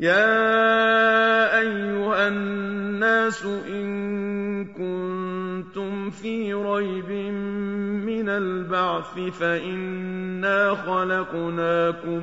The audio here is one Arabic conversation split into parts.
يا ايها الناس ان كنتم في ريب من البعث فانا خلقناكم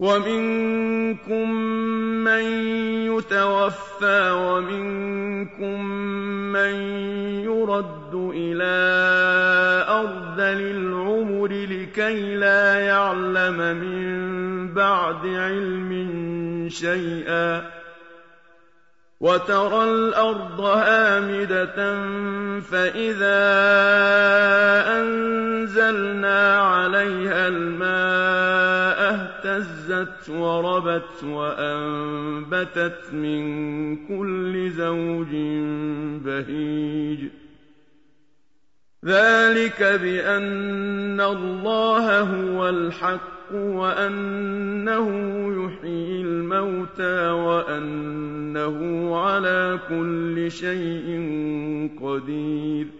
ومنكم من يتوفى ومنكم من يرد إلى ارذل العمر لكي لا يعلم من بعد علم شيئا وترى الأرض هامدة فإذا أنزلنا عليها الماء اهتزت وربت وأنبتت من كل زوج بهيج. ذلك بأن الله هو الحق وأنه يحيي الموتى وأنه على كل شيء قدير.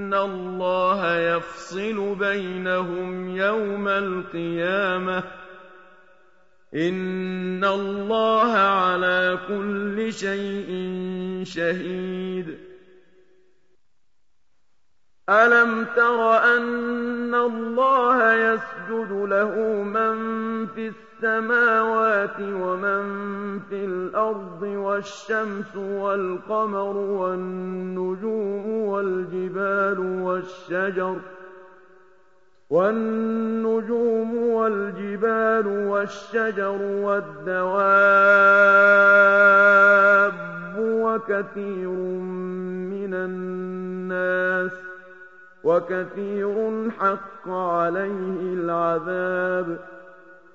اللَّهَ يَفْصِلُ بَيْنَهُمْ يَوْمَ الْقِيَامَةِ ۚ إِنَّ اللَّهَ عَلَىٰ كُلِّ شَيْءٍ شَهِيدٌ أَلَمْ تَرَ أَنَّ اللَّهَ يَسْجُدُ لَهُ مَن فِي السَّمَاوَاتِ وَمَن فِي الْأَرْضِ وَالشَّمْسُ وَالْقَمَرُ وَالنُّجُومُ وَالْجِبَالُ وَالشَّجَرُ وَالنُّجُومُ وَالْجِبَالُ وَالشَّجَرُ وَالدَّوَابُّ وَكَثِيرٌ مِّنَ النَّاسِ ۖ وَكَثِيرٌ حَقَّ عَلَيْهِ الْعَذَابُ ۗ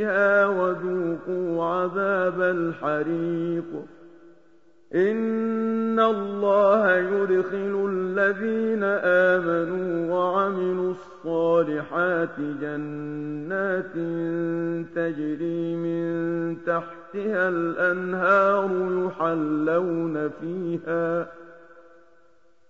فِيهَا وَذُوقُوا عَذَابَ الْحَرِيقِ. إِنَّ اللَّهَ يُدْخِلُ الَّذِينَ آمَنُوا وَعَمِلُوا الصَّالِحَاتِ جَنَّاتٍ تَجْرِي مِن تَحْتِهَا الْأَنْهَارُ يُحَلَّوْنَ فِيهَا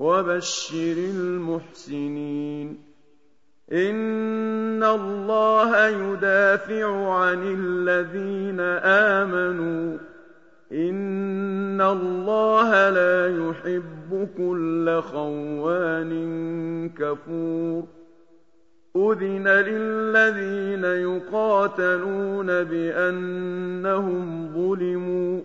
وبشر المحسنين. إِنَّ اللَّهَ يُدَافِعُ عَنِ الَّذِينَ آمَنُوا ۗ. إِنَّ اللَّهَ لَا يُحِبُّ كُلَّ خَوَّانٍ كَفُورٍ. أُذِنَ لِلَّذِينَ يُقَاتَلُونَ بِأَنَّهُمْ ظُلِمُوا ۚ.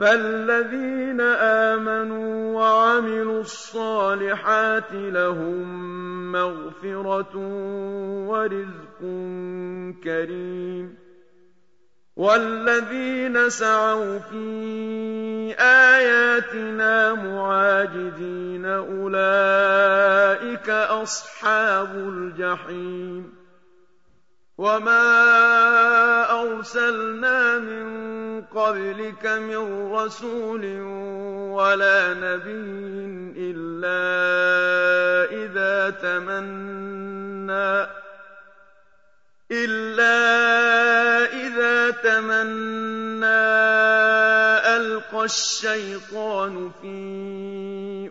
فالذين امنوا وعملوا الصالحات لهم مغفره ورزق كريم والذين سعوا في آياتنا معاجدين أولئك أصحاب الجحيم وما أرسلنا من قبلك من رسول ولا نبي إلا إذا تمنى إلا إذا تمنى ألقى الشيطان في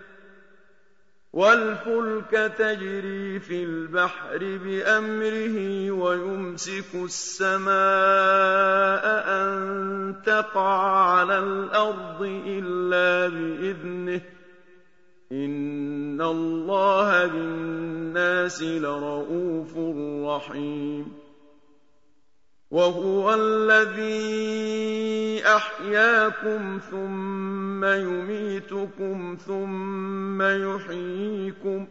وَالْفُلْكَ تَجْرِي فِي الْبَحْرِ بِأَمْرِهِ وَيُمْسِكُ السَّمَاءَ أَن تَقَعَ عَلَى الْأَرْضِ إِلَّا بِإِذْنِهِ ۗ. إِنَّ اللَّهَ بِالنَّاسِ لَرَءُوفٌ رَّحِيمٌ. وَهُوَ الَّذِي أَحْيَاكُمْ ثُمَّ يُمِيتُكُمْ ثُمَّ يُحْيِيكُمْ ۗ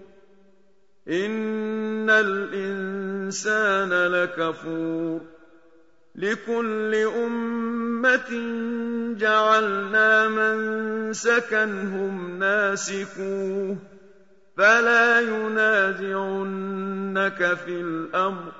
إِنَّ الْإِنسَانَ لَكَفُورٌ لِكُلِّ أُمَّةٍ جَعَلْنَا مَنسَكًا هُمْ نَاسِكُوهُ فَلَا يُنَازِعُنَّكَ فِي الْأَمْرِ